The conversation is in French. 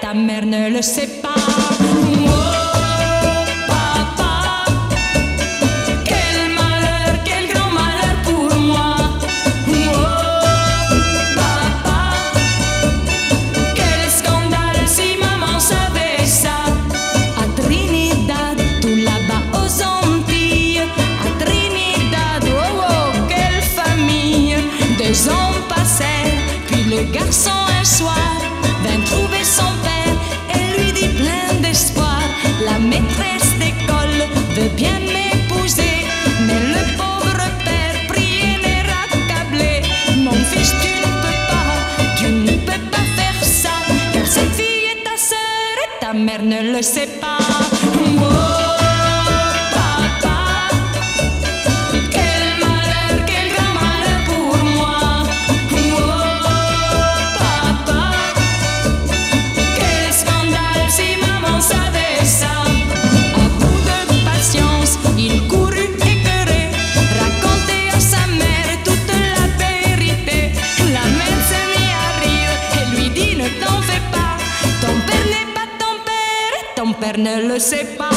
Ta mère ne le sait pas. Oh, papa. Quel malheur, quel grand malheur pour moi. Oh, papa. Quel scandale si maman savait ça. À Trinidad, tout là-bas aux empires. À Trinidad, oh oh, quelle famille, deux ans passaient, puis le garçon un soir, vint trouver son. mère ne le sait pas. ne le sait pas.